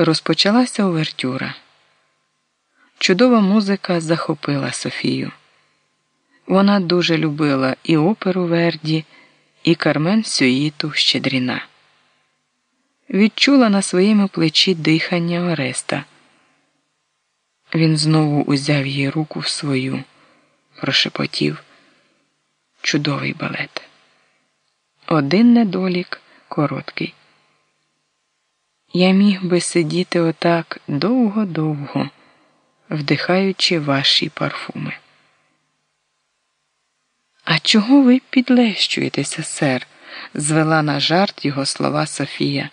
Розпочалася овертюра. Чудова музика захопила Софію. Вона дуже любила і оперу Верді, і Кармен Сюїту Щедріна. Відчула на своєму плечі дихання Ореста. Він знову узяв її руку в свою, прошепотів. Чудовий балет. Один недолік короткий. Я міг би сидіти отак довго-довго, вдихаючи ваші парфуми. А чого ви підлещуєтеся, сер? звела на жарт його слова Софія.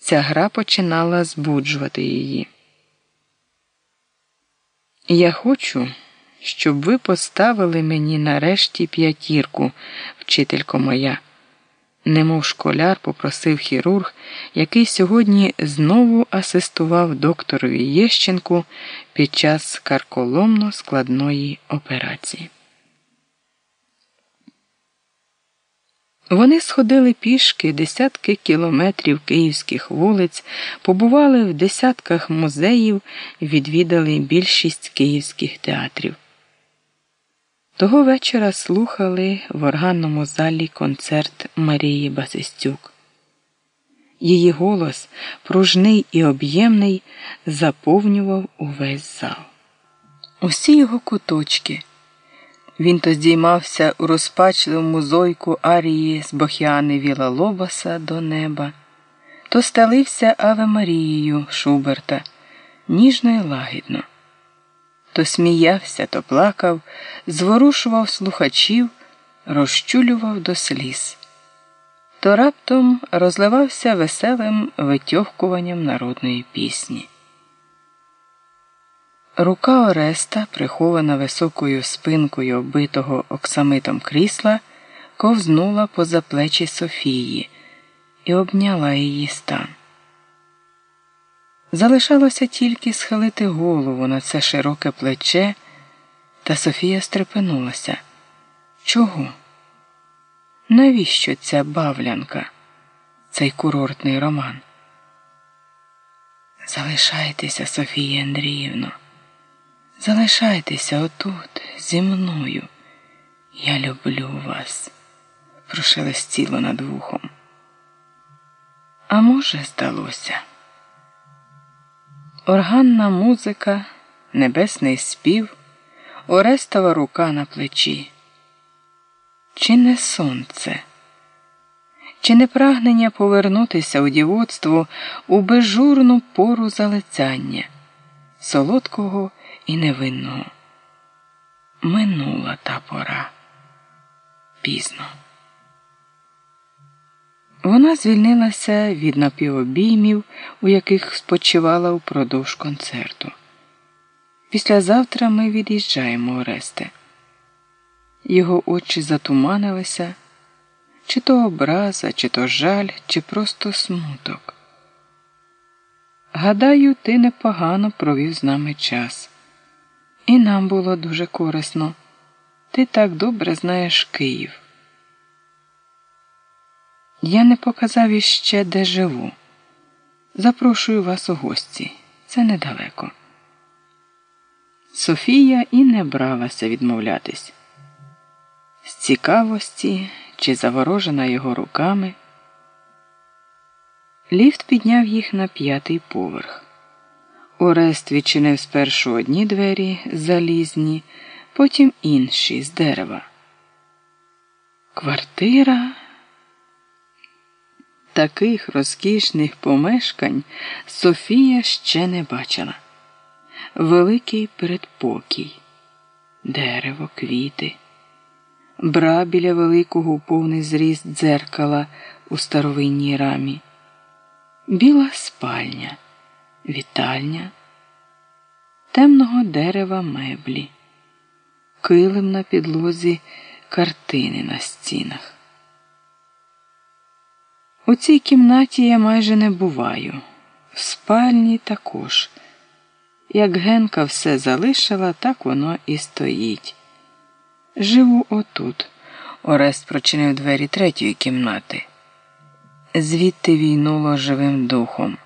Ця гра починала збуджувати її. Я хочу, щоб ви поставили мені нарешті п'ятірку, вчителько моя немов школяр попросив хірург, який сьогодні знову асистував докторові Єщенку під час карколомно складної операції. Вони сходили пішки десятки кілометрів київських вулиць, побували в десятках музеїв, відвідали більшість київських театрів. Того вечора слухали в органному залі концерт Марії Басистюк. Її голос, пружний і об'ємний, заповнював увесь зал. Усі його куточки. Він то здіймався у розпачливому зойку арії з бохіани Віла Лобаса до неба, то сталився Аве Марією Шуберта ніжно і лагідно то сміявся, то плакав, зворушував слухачів, розчулював до сліз, то раптом розливався веселим витьохкуванням народної пісні. Рука Ореста, прихована високою спинкою оббитого оксамитом крісла, ковзнула поза плечі Софії і обняла її стан. Залишалося тільки схилити голову на це широке плече, та Софія стрепенулася. Чого? Навіщо ця бавлянка, цей курортний роман? Залишайтеся, Софія Андріївно, залишайтеся отут, зі мною. Я люблю вас, прошелестіло над вухом. А може, здалося? Органна музика, небесний спів, Орестова рука на плечі. Чи не сонце? Чи не прагнення повернутися у дівоцтво у безжурну пору залицяння, солодкого і невинного? Минула та пора пізно. Вона звільнилася від напівобіймів, у яких спочивала упродовж концерту. Післязавтра ми від'їжджаємо Оресте. Його очі затуманилися, чи то образа, чи то жаль, чи просто смуток. Гадаю, ти непогано провів з нами час, і нам було дуже корисно. Ти так добре знаєш Київ. Я не показав іще, де живу. Запрошую вас у гості. Це недалеко. Софія і не бралася відмовлятись. З цікавості чи заворожена його руками. Ліфт підняв їх на п'ятий поверх. Орест відчинив спершу одні двері залізні, потім інші з дерева. Квартира. Таких розкішних помешкань Софія ще не бачила. Великий передпокій, дерево, квіти, бра біля великого повний зріст дзеркала у старовинній рамі, біла спальня, вітальня, темного дерева меблі, килим на підлозі картини на стінах. У цій кімнаті я майже не буваю, в спальні також. Як Генка все залишила, так воно і стоїть. Живу отут. Орест прочинив двері третьої кімнати. Звідти війнуло живим духом.